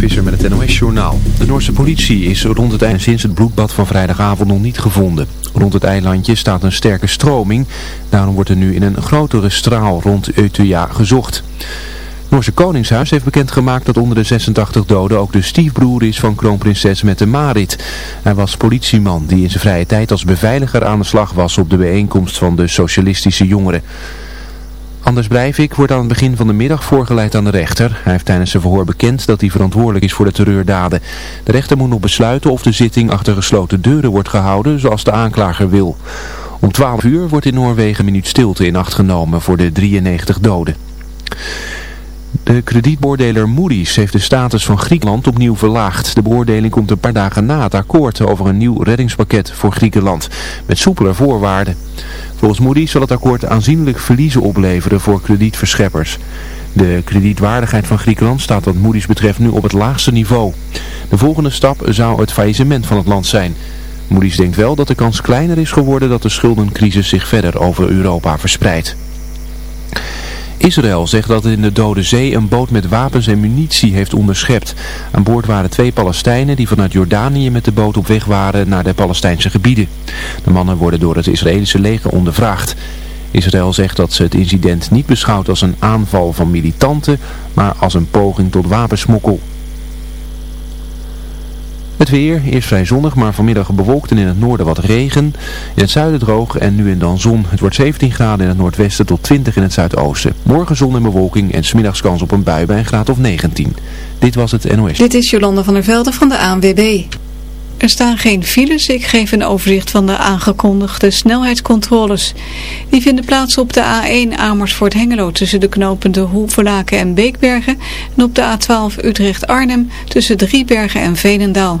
Visser met het NOS-journaal. De Noorse politie is rond het eiland sinds het bloedbad van vrijdagavond nog niet gevonden. Rond het eilandje staat een sterke stroming. Daarom wordt er nu in een grotere straal rond Utøya gezocht. Het Noorse Koningshuis heeft bekendgemaakt dat onder de 86 doden ook de stiefbroer is van kroonprinses Mette Marit. Hij was politieman die in zijn vrije tijd als beveiliger aan de slag was op de bijeenkomst van de socialistische jongeren. Anders Breivik wordt aan het begin van de middag voorgeleid aan de rechter. Hij heeft tijdens zijn verhoor bekend dat hij verantwoordelijk is voor de terreurdaden. De rechter moet nog besluiten of de zitting achter gesloten deuren wordt gehouden zoals de aanklager wil. Om 12 uur wordt in Noorwegen een minuut stilte in acht genomen voor de 93 doden. De kredietbeoordeler Moody's heeft de status van Griekenland opnieuw verlaagd. De beoordeling komt een paar dagen na het akkoord over een nieuw reddingspakket voor Griekenland, met soepeler voorwaarden. Volgens Moody's zal het akkoord aanzienlijk verliezen opleveren voor kredietverscheppers. De kredietwaardigheid van Griekenland staat wat Moody's betreft nu op het laagste niveau. De volgende stap zou het faillissement van het land zijn. Moody's denkt wel dat de kans kleiner is geworden dat de schuldencrisis zich verder over Europa verspreidt. Israël zegt dat het in de Dode Zee een boot met wapens en munitie heeft onderschept. Aan boord waren twee Palestijnen die vanuit Jordanië met de boot op weg waren naar de Palestijnse gebieden. De mannen worden door het Israëlische leger ondervraagd. Israël zegt dat ze het incident niet beschouwt als een aanval van militanten, maar als een poging tot wapensmokkel. Het weer, eerst vrij zonnig, maar vanmiddag bewolkt en in het noorden wat regen. In het zuiden droog en nu en dan zon. Het wordt 17 graden in het noordwesten tot 20 in het zuidoosten. Morgen zon en bewolking en smiddags kans op een bui bij een graad of 19. Dit was het NOS. Dit is Jolanda van der Velde van de ANWB. Er staan geen files. Ik geef een overzicht van de aangekondigde snelheidscontroles. Die vinden plaats op de A1 Amersfoort-Hengelo tussen de knopende Hoevelaken en Beekbergen. En op de A12 Utrecht-Arnhem tussen Driebergen en Veenendaal.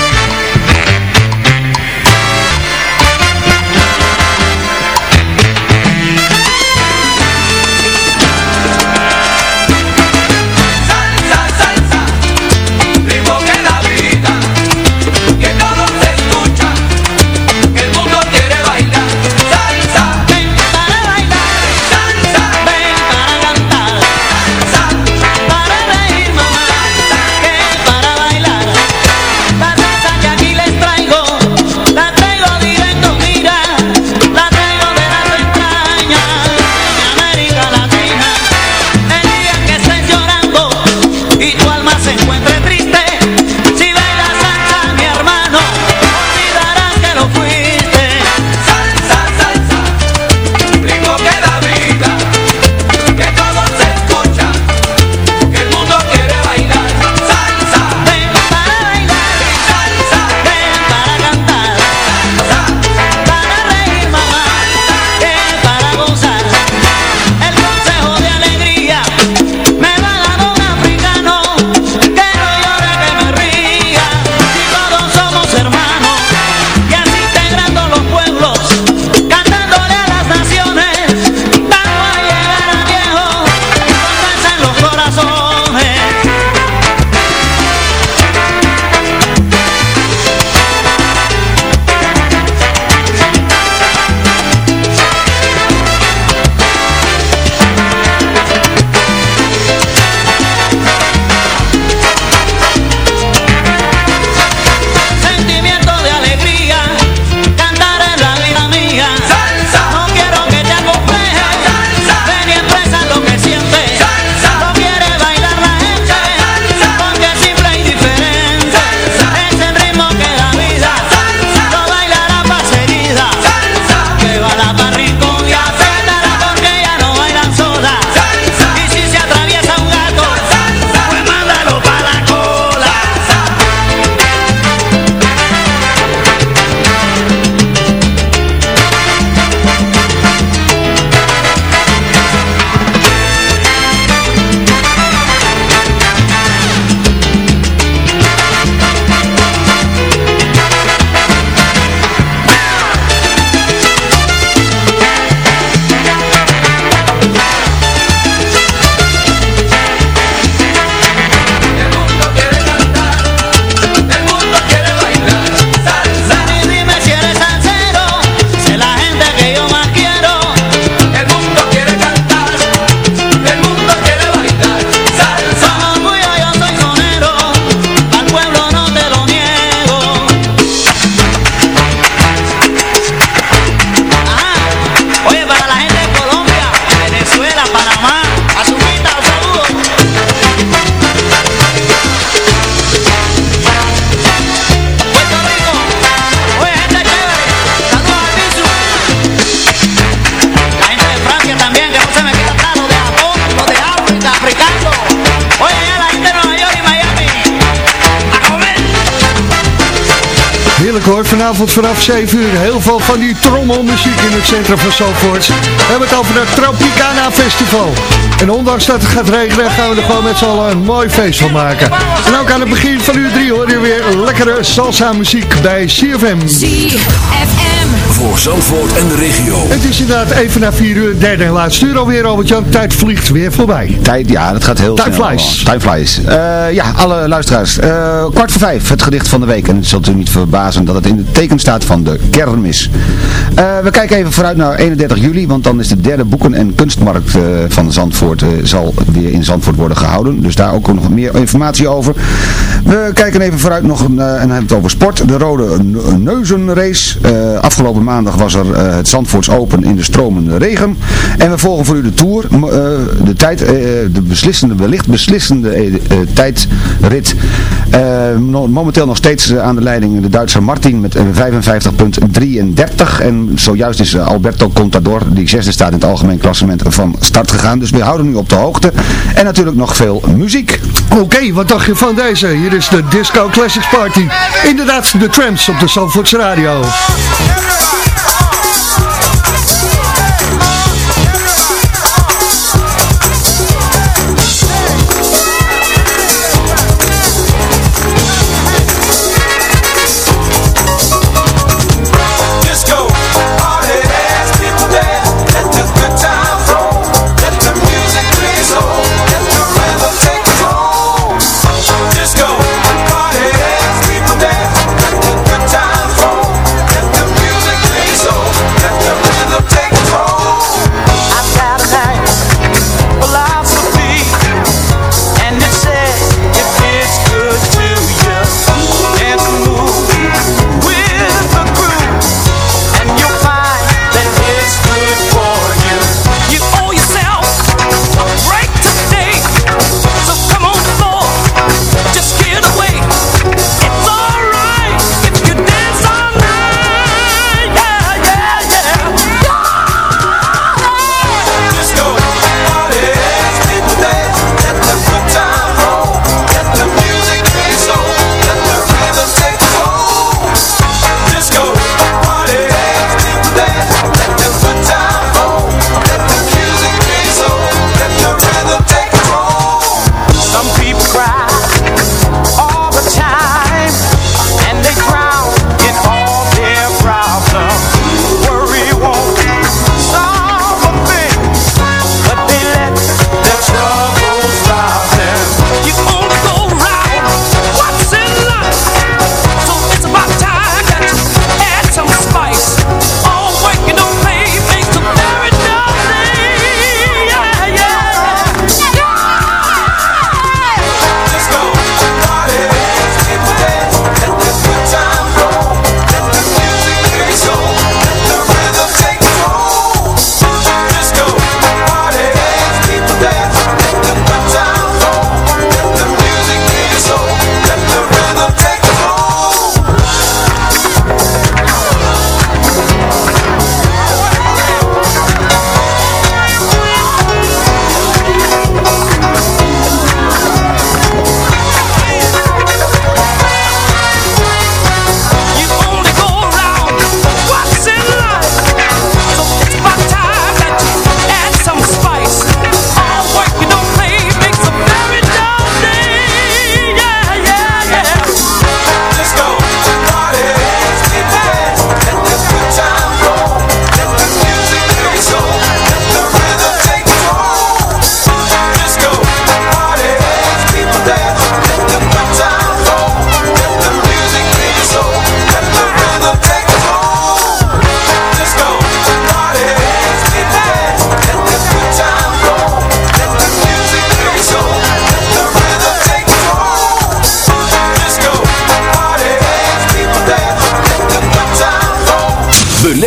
Vanaf 7 uur heel veel van die trommelmuziek in het centrum van Zandvoort. We hebben het over het Tropicana Festival. En ondanks dat het gaat regenen gaan we er gewoon met z'n allen een mooi feest van maken. En ook aan het begin van uur 3 hoor je weer lekkere salsa muziek bij CFM. ZFM. Voor Zandvoort en de regio. Het is inderdaad even na 4 uur, derde en laatste uur alweer, Albert-Jan. Tijd vliegt weer voorbij. Tijd, ja, dat gaat heel Time snel. flies. Time flies. Eh, ja, alle luisteraars. Eh, kwart voor vijf, het gedicht van de week. En het zult u niet verbazen dat het in het teken staat van de kermis. Eh, we kijken even vooruit naar 31 juli, want dan is de derde boeken- en kunstmarkt eh, van Zandvoort eh, zal weer in Zandvoort worden gehouden. Dus daar ook nog meer informatie over. We kijken even vooruit nog een, eh, en dan hebben we het over sport. De Rode Ne- Neuzenrace. Eh, afgelopen maandag was er eh, het Zandvoorts Open in de stromende regen. En we volgen voor u de Tour. Eh, de tijd, eh, de beslissende, wellicht beslissende tijdrit. Momenteel nog steeds aan de leiding de Duitser Martin met eh, 55.33. En zojuist is Alberto Contador, die zesde staat in het algemeen klassement, van start gegaan. Dus we houden nu op de hoogte. En natuurlijk nog veel muziek. Oké, wat dacht je van deze? Hier is de Disco Classics Party. Inderdaad, de Tramps op de Zandvoorts Radio.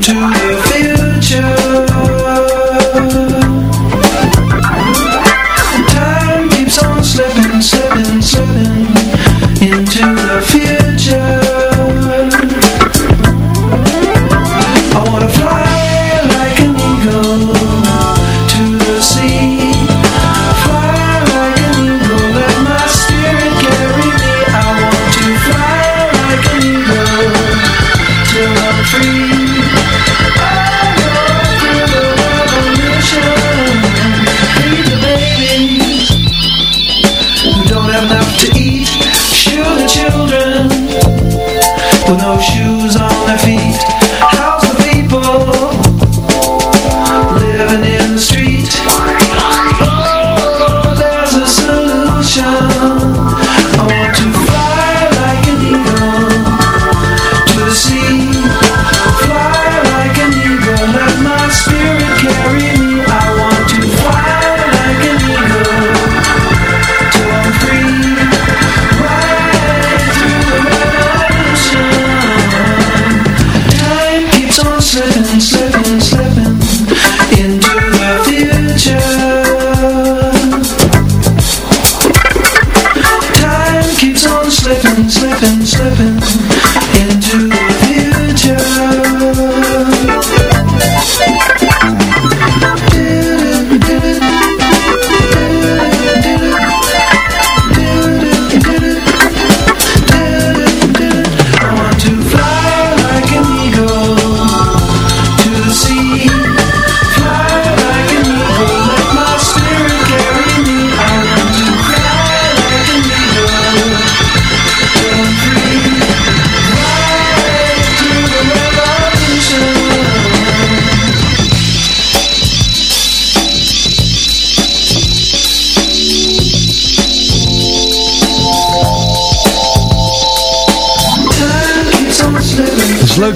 to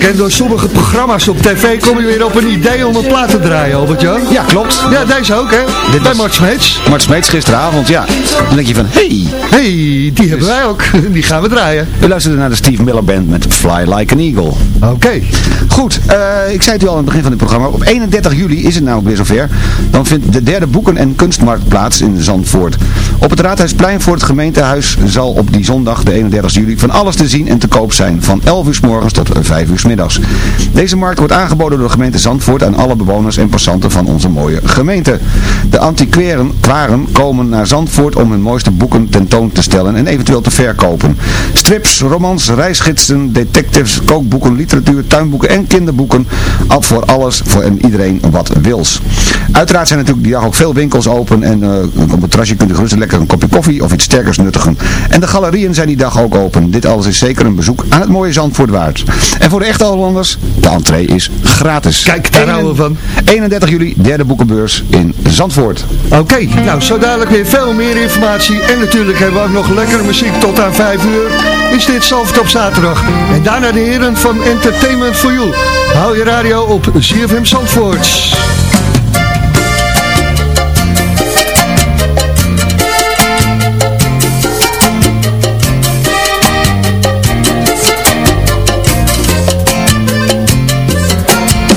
hè? Door sommige programma's op tv kom je weer op een idee om een plaat te draaien, Albert-Jan. Ja, klopt. Ja, deze ook, hè? Dit Bij Mart Smeets. Mart Smeets gisteravond, ja. Dan denk je van, hey, hey, die hebben wij ook. Die gaan we draaien. we luisterden naar de Steve Miller Band met Fly Like an Eagle. Oké. Goed, eh, ik zei het u al aan het begin van dit programma. Op 31 juli is het nou weer zover. Dan vindt de derde boeken- en kunstmarkt plaats in Zandvoort. Op het Raadhuisplein voor het gemeentehuis zal op die zondag, de 31 juli, van alles te zien en te koop zijn. Van 11 uur s morgens tot 5 uur s middags. Deze markt wordt aangeboden door de gemeente Zandvoort aan alle bewoners en passanten van onze mooie gemeente. De antiquaren kwaren komen naar Zandvoort om hun mooiste boeken tentoon te stellen en eventueel te verkopen. Strips, romans, reisgidsen, detectives, kookboeken, literatuur, tuinboeken en kinderboeken. Al voor alles voor en iedereen wat wils. Uiteraard zijn natuurlijk die dag ook veel winkels open en eh, op het terrasje kunt u gerust lekker een kopje koffie of iets sterkers nuttigen. En de galerieën zijn die dag ook open. Dit alles is zeker een bezoek aan het mooie Zandvoort waard. En voor de echte Hollanders, de entree is gratis. Kijk, daar houden we van. 31 juli, derde boekenbeurs in Zandvoort. Oké, nou zo dadelijk weer veel meer informatie. En natuurlijk hebben we ook nog lekkere muziek tot aan 5 uur. Is dit Zalvert op zaterdag. En daarna de heren van Entertainment for You. Hou je radio op ZFM Zandvoort.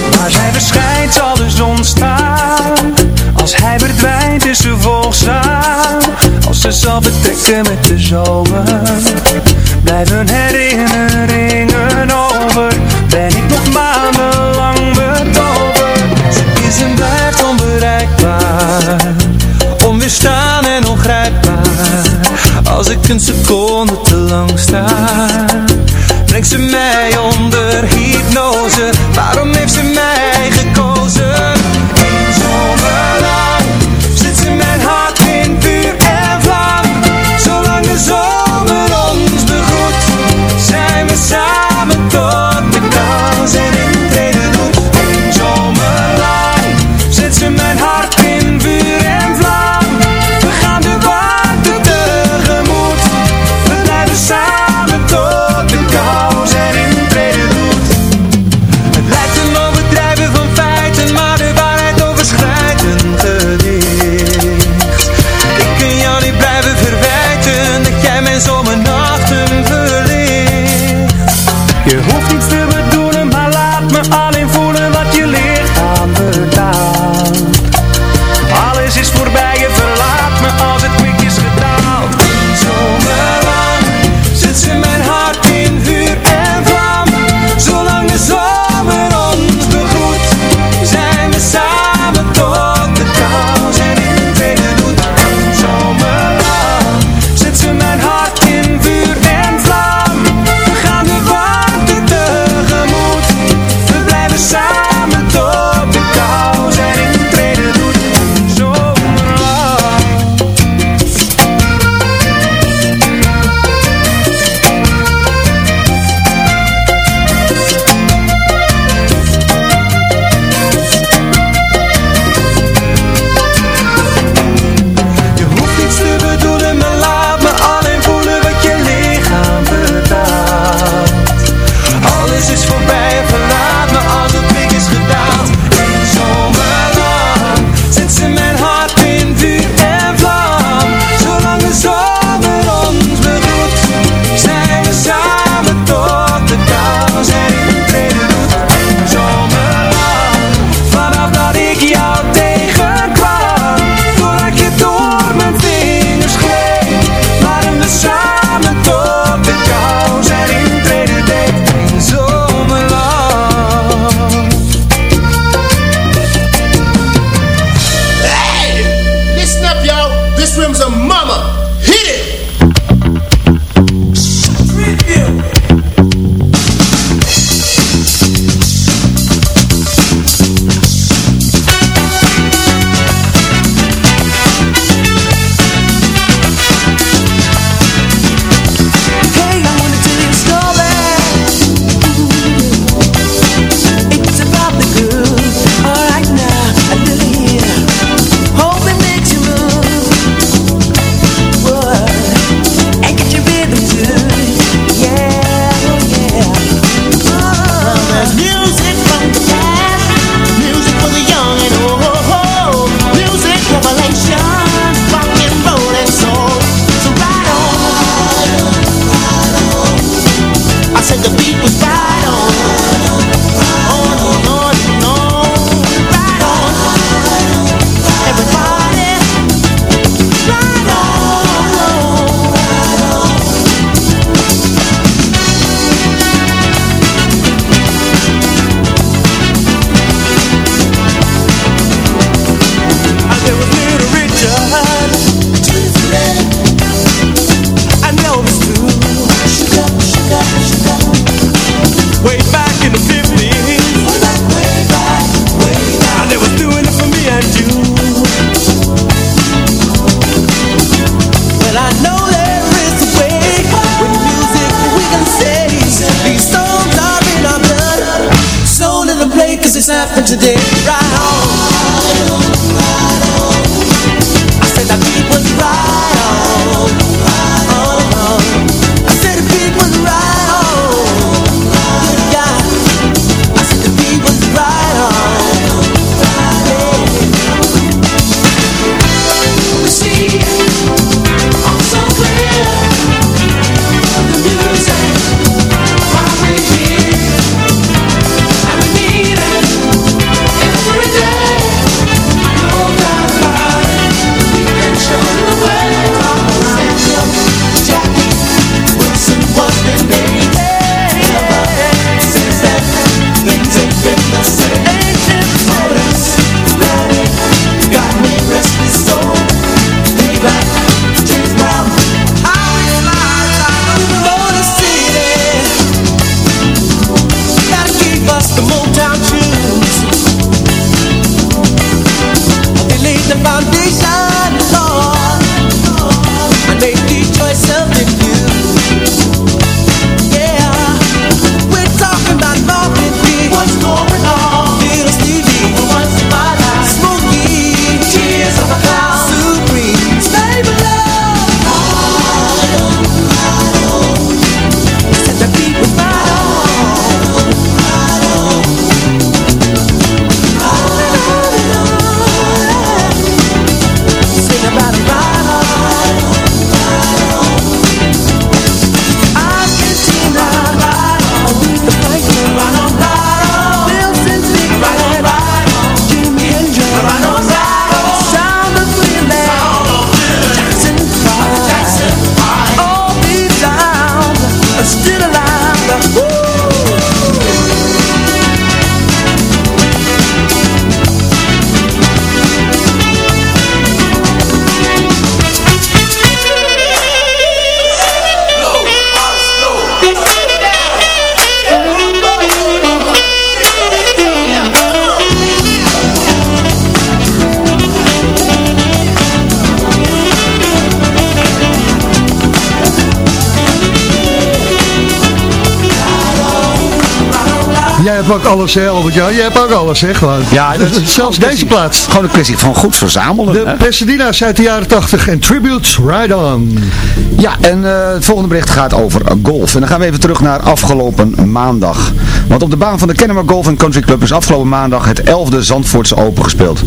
Waar zij verschijnt zon staan Als hij verdwijnt is ze volgzaam Als ze zal betrekken met de zomer Blijven herinneringen een seconde te lang sta Brengt ze mij onder hypnose? Waarom heeft ze mij this happened today, right on. Jij hebt ook alles, hè, Albert Jan? Jij hebt ook alles, hè, gewoon. Ja, dat is Zelfs deze plaats. Gewoon een kwestie van goed verzamelen. De? Pasadena's uit de jaren 80 en Tributes Ride On. Ja, en eh, het volgende bericht gaat over golf. En dan gaan we even terug naar afgelopen maandag. Want op de baan van de Kennemer Golf Country Club is afgelopen maandag het 11e Zandvoortse Open gespeeld.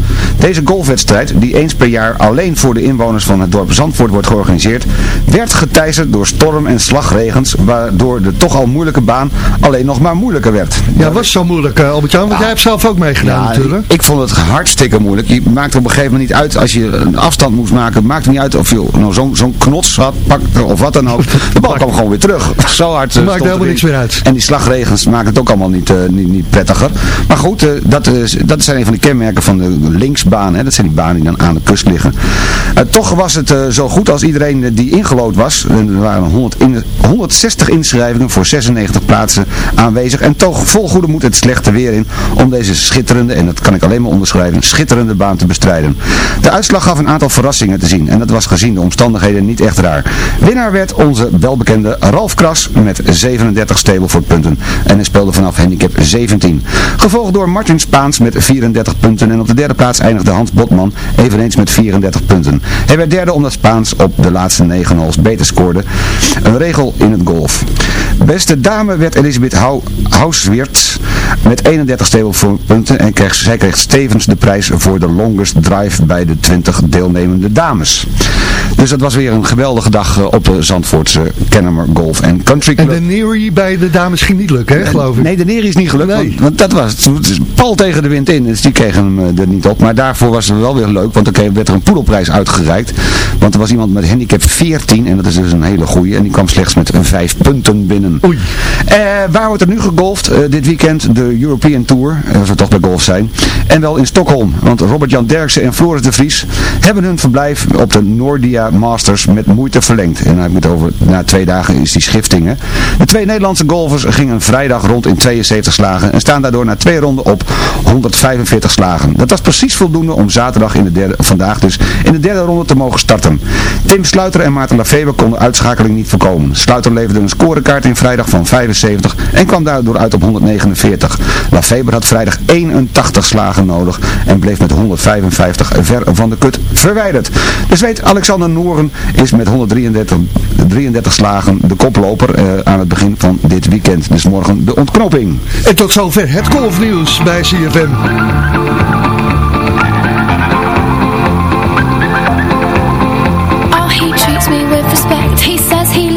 Deze golfwedstrijd, die eens per jaar alleen voor de inwoners van het dorp Zandvoort wordt georganiseerd, werd geteisterd door storm- en slagregens, waardoor de toch al moeilijke baan alleen nog maar moeilijker werd. Ja, was zo moeilijk, eh, Albert Jan, want jij hebt zelf ook meegedaan Ja, natuurlijk. Ik, ik vond het hartstikke moeilijk. Je maakte op een gegeven moment niet uit, als je een afstand moest maken, maakte niet uit of je nou, zo'n zo'n knots had, pakte of wat dan ook. De bal kwam gewoon weer terug. Zo hard eh, Maakt helemaal niks meer uit. En die slagregens maken het ook allemaal niet, eh, niet, niet prettiger. Maar goed, dat, is, dat zijn een van de kenmerken van de linksbaan. Hè. Dat zijn die banen die dan aan de kust liggen. Eh, toch was het eh, zo goed als iedereen eh, die ingelood was. Er waren 100 in, 160 inschrijvingen voor 96 plaatsen aanwezig. En toch vol goede moed het slechte weer in om deze schitterende, en dat kan ik alleen maar onderschrijven, schitterende baan te bestrijden. De uitslag gaf een aantal verrassingen te zien. En dat was gezien de omstandigheden niet echt raar. Winnaar werd onze welbekende Ralf Kras met 37 punten En hij speelde vanaf handicap 17. Gevolgd door Martin Spaans met 34 punten. En op de derde plaats eindigde Hans Botman eveneens met 34 punten. Hij werd derde omdat Spaans op de laatste 9 holes beter scoorde. Een regel in het golf. Beste dame werd Elisabeth Hou Hausweert met 31 punten. En kreeg, zij kreeg stevens de prijs voor de longest drive bij de 20 deelnemende dames. Dus dat was weer een geweldige dag eh, op de Zandvoortse Kennemer Golf Country En Club. de Neri bij de dames ging niet lukken, hè, geloof ik. Nee, de neer is niet gelukt, Nee. want, want dat was het. Pal tegen de wind in, dus die kregen hem eh, er niet op. Maar daarvoor was het wel weer leuk, want dan kreeg- werd er een poedelprijs uitgereikt. Want er was iemand met handicap 14, en dat is dus een hele goeie, en die kwam slechts met een 5 punten binnen. Oei. Eh, waar wordt er nu gegolfd eh, dit weekend? De European Tour, eh, als we toch bij golf zijn. En wel in Stockholm, want Robert-Jan Derksen en Floris de Vries hebben hun verblijf op de Nordia Masters met moeite verlengd. En hij moet over, na twee dagen is die schifting. Hè? De twee Nederlandse golfers gingen vrijdag rond in 72 slagen en staan daardoor na twee ronden op 145 slagen. Dat was precies voldoende om zaterdag in de derde, vandaag dus, in de derde ronde te mogen starten. Tim Sluiter en Maarten Lafeber konden uitschakeling niet voorkomen. Sluiter leverde een scorekaart in vrijdag van 75 en kwam daardoor uit op 149. Lafeber had vrijdag 81 slagen nodig en bleef met 155 ver van de kut verwijderd. De weet Alexander Nooren is met 133 33 slagen de koploper eh, aan het begin van dit weekend. Dus morgen de ontknoping. En tot zover het golfnieuws bij CFM.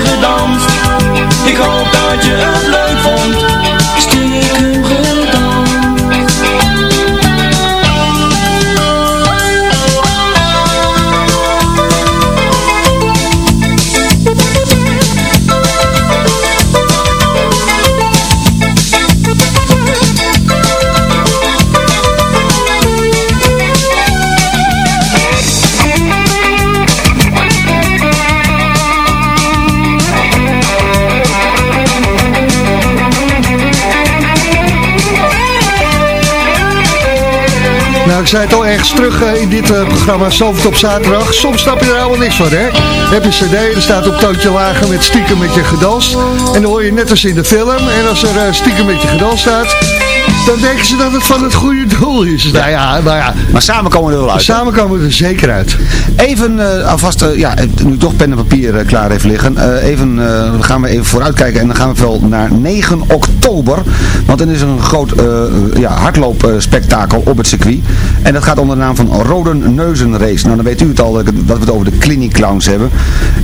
gedanst. Ik hoop dat je zei het al ergens terug eh, in dit eh, programma Zalvert op zaterdag. Soms snap je er helemaal niks van, hè? Heb je cd, er staat op toontje lager met stiekem met je gedanst. En dan hoor je net als in de film. En als er eh, stiekem met je gedanst staat, dan denken ze dat het van het goede doel is. Nou ja, nou ja. Maar samen komen we er wel uit. Samen komen we er zeker uit. Even eh, alvast, eh, ja, nu toch pen en papier eh, klaar heeft liggen. eh, even, eh, we gaan we even vooruitkijken en dan gaan we wel naar 9 oktober. Want dan is er een groot eh, ja, hardloopspektakel op het circuit. En dat gaat onder de naam van Roden Neuzenrace. Nou, dan weet u het al dat we het over de Clinic Clowns hebben.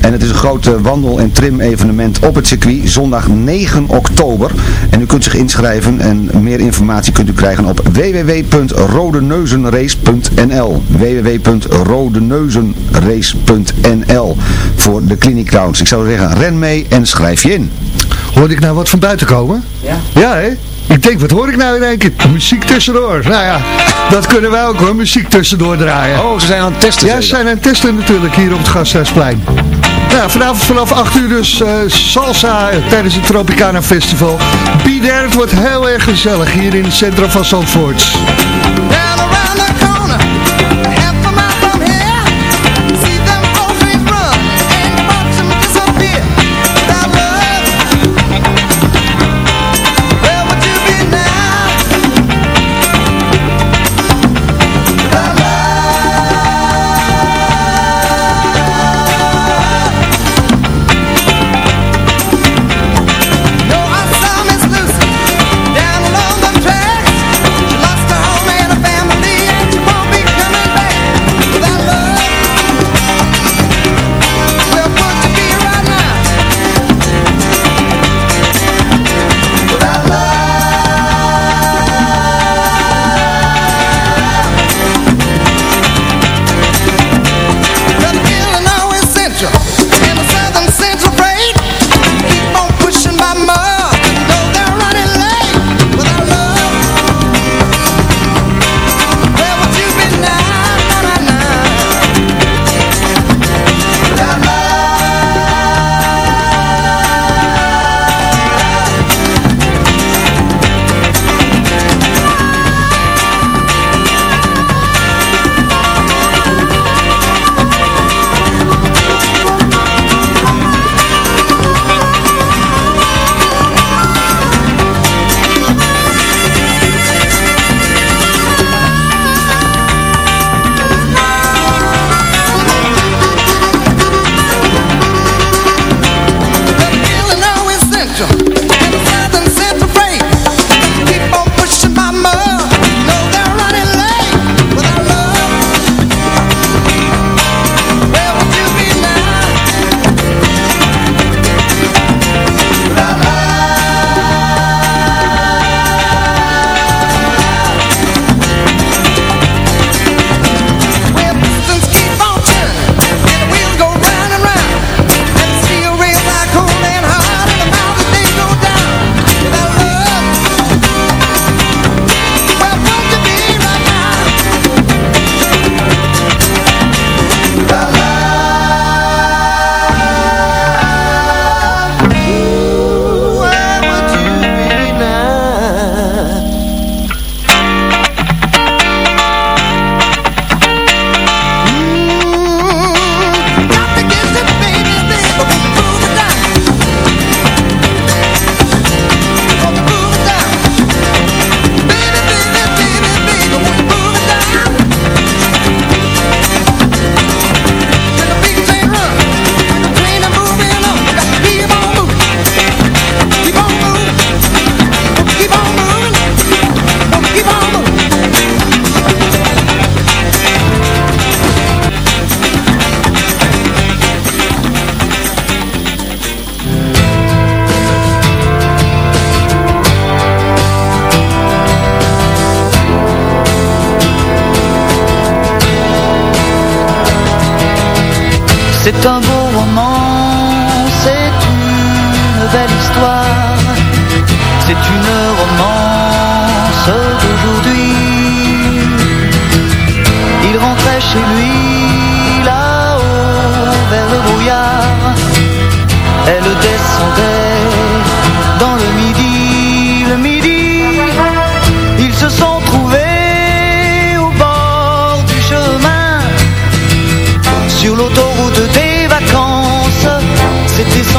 En het is een groot eh, wandel- en trim evenement op het circuit. Zondag 9 oktober. En u kunt zich inschrijven en meer informatie kunt u krijgen op www.rodeneuzenrace.nl www.rodeneuzenrace.nl voor de Clinic Clowns. Ik zou zeggen, ren mee en schrijf je in. Hoorde ik nou wat van buiten komen? Ja. Ja, hè? Ik denk, wat hoor ik nou in één keer? Muziek tussendoor. Nou ja, dat kunnen wij ook hoor, muziek tussendoor draaien. Oh, ze zijn aan het testen. Ja, ze zijn aan het testen natuurlijk hier op het Gasthuisplein. Nou, vanavond vanaf 8 uur dus eh, salsa tijdens het Tropicana Festival. Be het wordt heel erg gezellig hier in het centrum van Zandvoort.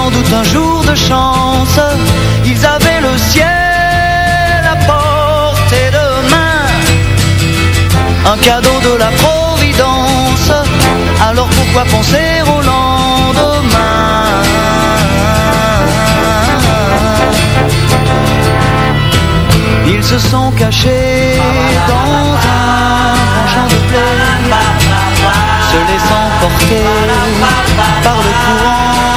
Sans doute un jour de chance. Ils avaient le ciel à portée de main. Un cadeau de la Providence. Alors pourquoi penser au lendemain? Ils se sont cachés dans un champ de plaie se laissant porter par le courant,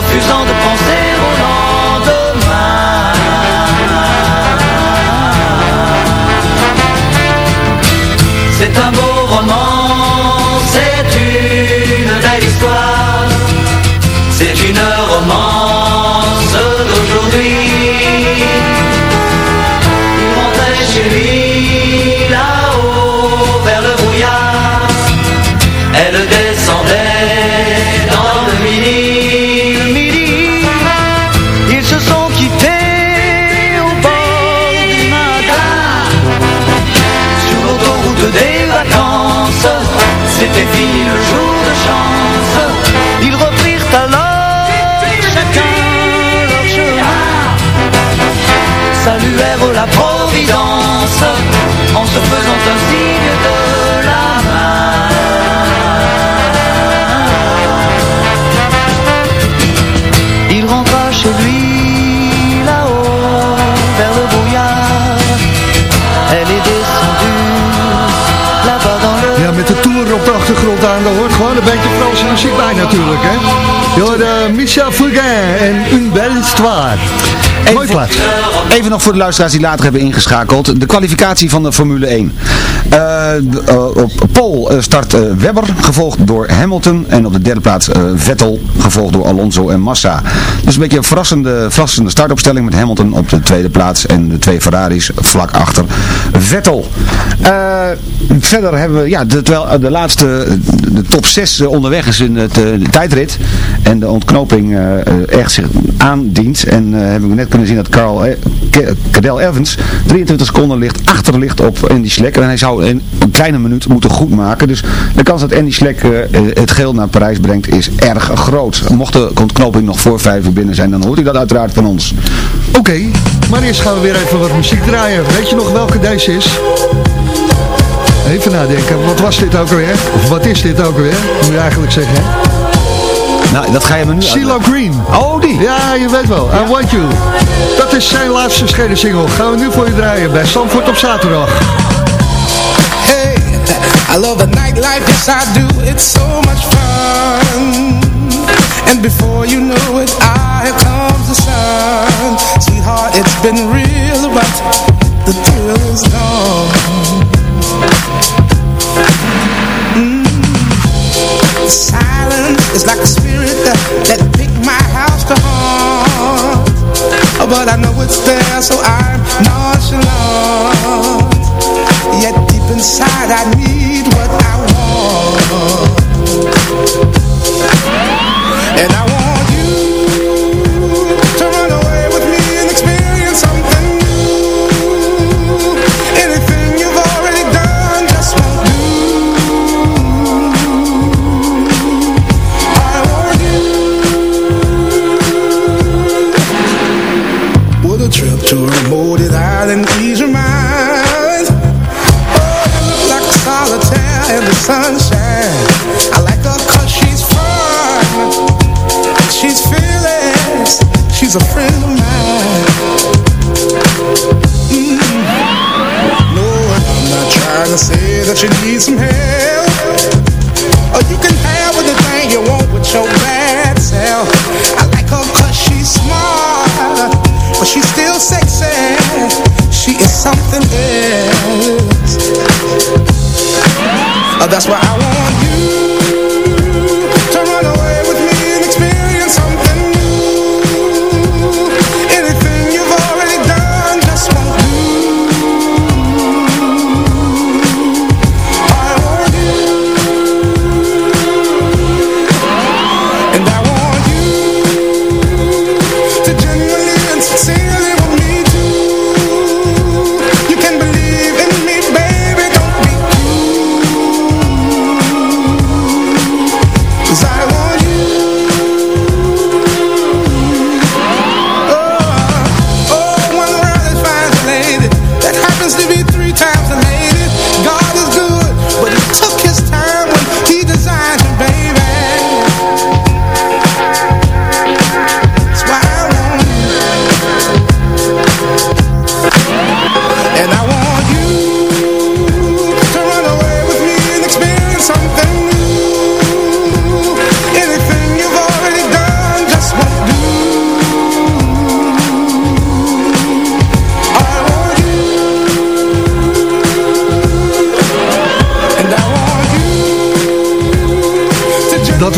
Refusant de penser au lendemain. C'est un beau c'était fini le jour de chance. Ils reprirent alors chacun leur chemin. Saluèrent la Providence met de tour op de achtergrond aan, daar hoort gewoon een beetje Franse muziek bij natuurlijk, hè. Je hoorde Michel Fugain en Une belle histoire. Mooi plaats. Even nog voor de luisteraars die later hebben ingeschakeld. De kwalificatie van de Formule 1. Eh, d- eh, op Pol eh, start eh, Webber, gevolgd door Hamilton. En op de derde plaats eh, Vettel, gevolgd door Alonso en Massa. Dus een beetje een verrassende, verrassende startopstelling met Hamilton op de tweede plaats. En de twee Ferraris vlak achter Vettel. Eh, verder hebben we, ja, de, terwijl de laatste, de top 6 onderweg is in het, eh, tijdrit. En de ontknoping eh, eh, echt zich aandient. En eh hebben we net kunnen zien dat Carl eh, Cadel Evans 23 seconden ligt achter ligt op Andy Schleck. En hij zou een kleine minuut moeten goedmaken. Dus de kans dat Andy Schleck eh, het geel naar Parijs brengt is erg groot. Mocht de ontknoping nog voor 5 uur binnen zijn, dan hoort u dat uiteraard van ons. Oké, maar eerst gaan we weer even wat muziek draaien. Weet je nog welke deze is? Even nadenken, wat was dit ook alweer? Of wat is dit ook alweer? Moet je eigenlijk zeggen? Nou, dat ga je me nu CeeLo Green. Oh, die? Ja, je weet wel. I Want You. Dat is zijn laatste schede single. Gaan we nu voor je draaien bij Zandvoort op zaterdag. Hey, I love the nightlife, yes I do, it's so much fun And before you know it, here comes the sun Sweetheart, it's been real, but the thrill is gone Silence is like a spirit that, that picked my house to haunt. But I know it's there, so I'm nonchalant. Yet deep inside I need what I want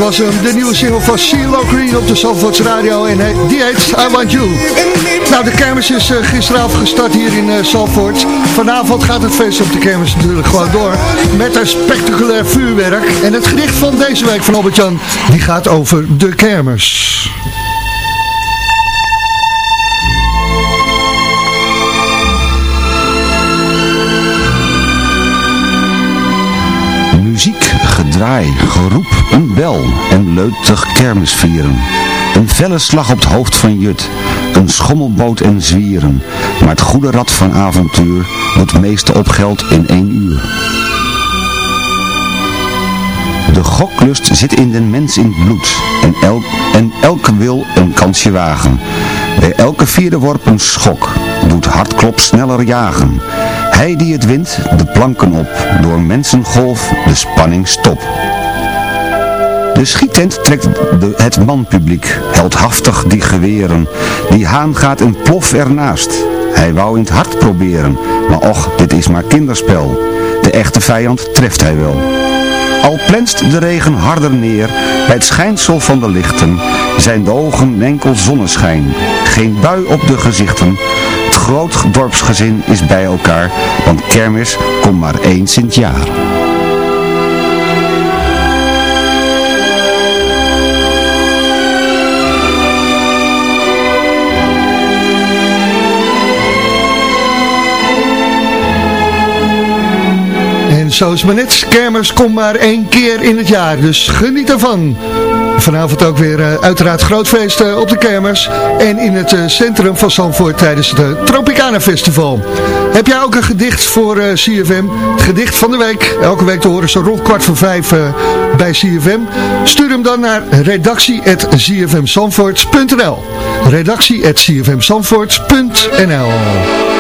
was hem, de nieuwe single van CeeLo Green op de Zandvoorts Radio en die heet I Want You. Nou, de kermis is eh, gisteravond gestart hier in uh. Vanavond gaat het feest op de kermis natuurlijk gewoon door met een spectaculair vuurwerk. En het gedicht van deze week van Albert-Jan, die gaat over de kermis. Muziek, gedraai, geroep, een bel en leutig kermisvieren. Een felle slag op het hoofd van Jut, een schommelboot en zwieren. Maar het goede rad van avontuur doet meeste op geld in één uur. De goklust zit in den mens in het bloed en, elk, en elke wil een kansje wagen. Bij elke vierde worp een schok, doet hartklop sneller jagen. Hij die het wint, de planken op, door mensengolf de spanning stop. De schiettent trekt het manpubliek, heldhaftig die geweren. Die haan gaat een plof ernaast. Hij wou in het hart proberen, maar och, dit is maar kinderspel. De echte vijand treft hij wel. Al plenst de regen harder neer, bij het schijnsel van de lichten, zijn de ogen enkel zonneschijn. Geen bui op de gezichten, het groot dorpsgezin is bij elkaar, want kermis komt maar eens in het jaar. Zo is maar net, kermis komt maar één keer in het jaar, dus geniet ervan. Vanavond ook weer uh, uiteraard groot feest uh, op de kermis en in het uh, centrum van Zandvoort tijdens het Tropicana Festival. Heb jij ook een gedicht voor CFM? Gedicht van de week, elke week te horen zo rond kwart voor vijf bij CFM. Stuur hem dan naar redactie.cfmzandvoort.nl redactie.cfmzandvoort.nl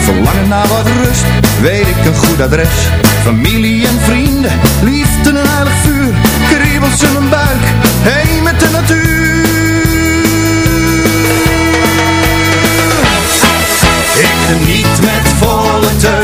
Verlangen naar wat rust, weet ik een goed adres. Familie en vrienden, liefde en heilig vuur. Kriebels in mijn buik, heen met de natuur. Ik geniet met volle teugen,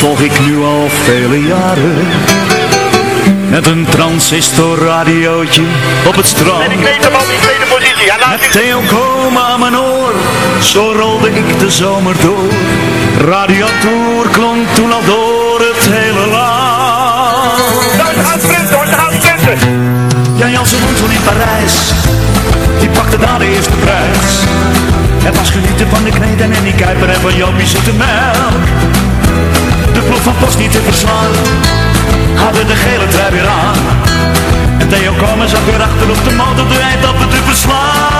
volg ik nu al vele jaren. Met een transistorradiootje op het strand. En ik weet hem al die tweede positie. Ja, laat Met Theo Koma aan mijn oor, zo rolde ik de zomer door. Radio Tour klonk toen al door het hele land. Daar gaat sprinten hoor, gaat. Jan Jansen woont toen in Parijs, die pakte daar de eerste prijs. Het was genieten van de kneden en die kuiper en van Jopie zoete melk. De ploeg van Post niet te verslaan, hadden de gele trui weer aan. En Theo Komen zat weer achter op de motor de eindappen te verslaan.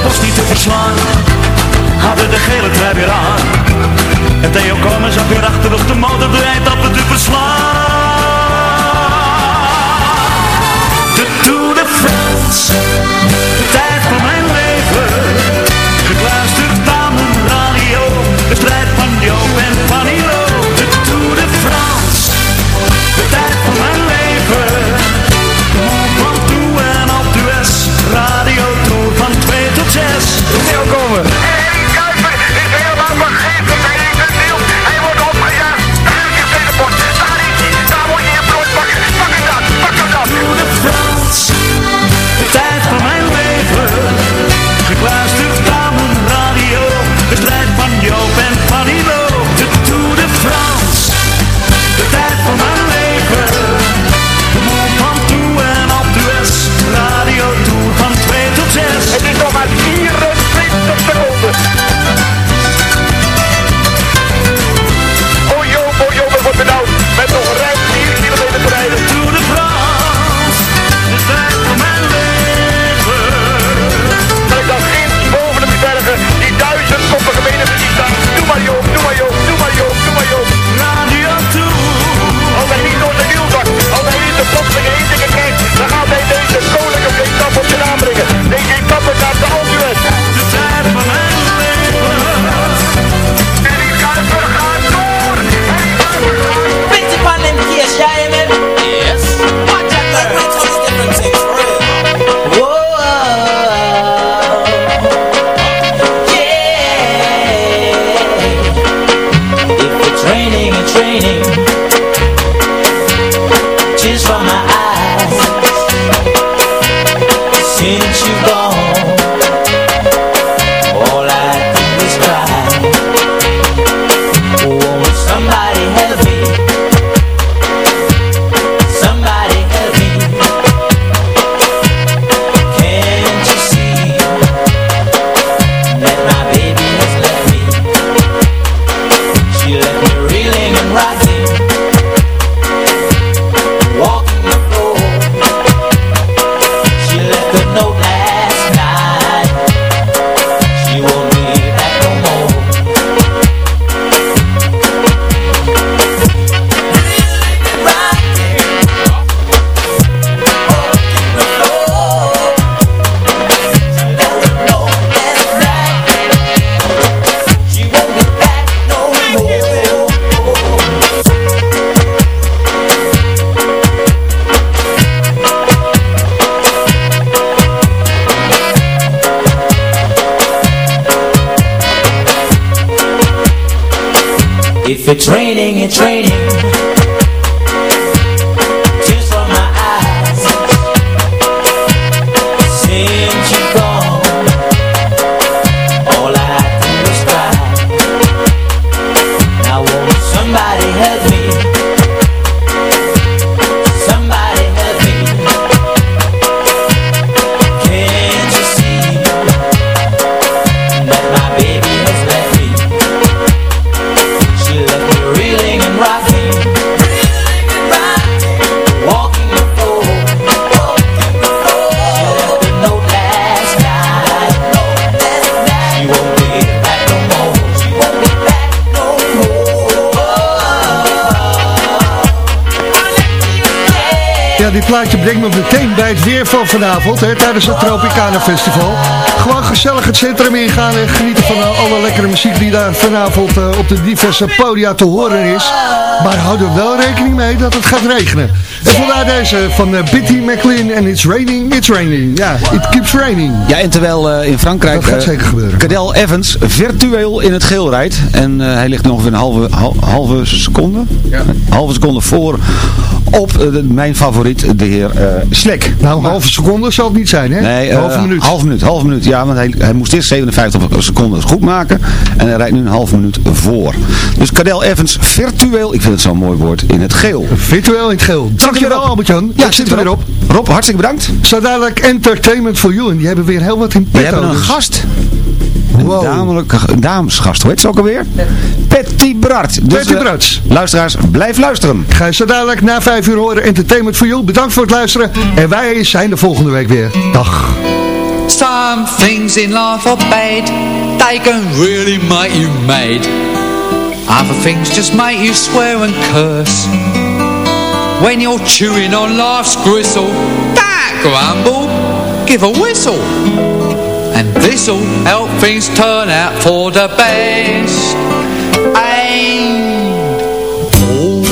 Post niet te verslaan, hadden de gele trui weer aan. En Theo Komen zat weer achter op de motor de eindappen te verslaan. De Tour de France, de tijd van mijn leven. Gekluisterd aan mijn radio, de strijd van Joop en van Komen. Vanavond, hè, tijdens het Tropicana Festival. Gewoon gezellig het centrum ingaan en genieten van eh, alle lekkere muziek die daar vanavond eh, op de diverse podia te horen is. Maar hou er wel rekening mee dat het gaat regenen. En vandaar deze van eh, Bitty McLean en It's Raining, It's Raining. Ja, it keeps raining. Ja, en terwijl eh, in Frankrijk Dat gaat eh, zeker gebeuren. Cadel Evans virtueel in het geel rijdt. En eh, hij ligt nog ongeveer een halve, hal- halve seconde, een halve seconde voor op eh, mijn favoriet, de heer eh Slek. Nou, een halve seconde zal het niet zijn, hè? Nee, eh, halve minuut. Half minuut, half minuut. Ja, want hij, hij moest eerst 57 seconden goed maken. En hij rijdt nu een half minuut voor. Dus Cadel Evans virtueel, ik vind het zo'n mooi woord, in het geel. Virtueel in het geel. Dankjewel Albert-Jan. Ja, Dat zit er weer op. Rob, hartstikke bedankt. Zo dadelijk Entertainment for You. En die hebben weer heel wat in We petto. hebben een dus- gast. Een een damesgast, hoe heet ze ook alweer? Patty Bart. Dus, Patty eh, Bart. luisteraars, blijf luisteren. Ga je zo dadelijk na vijf uur horen Entertainment for You. Bedankt voor het luisteren. En wij zijn de volgende week weer. Dag. Some things in life are bad They can really make you mad Other things just make you swear and curse When you're chewing on life's gristle Don't grumble, give a whistle And this'll help things turn out for the best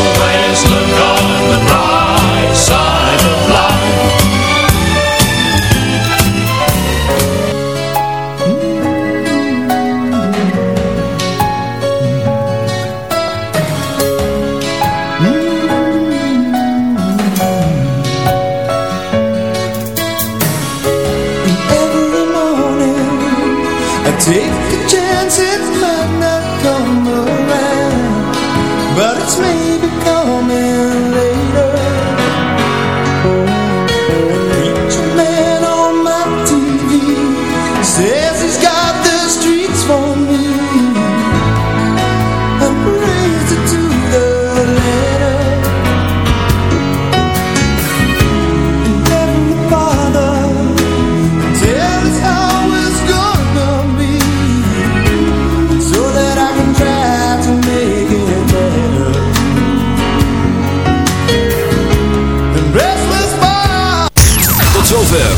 always look on the bright side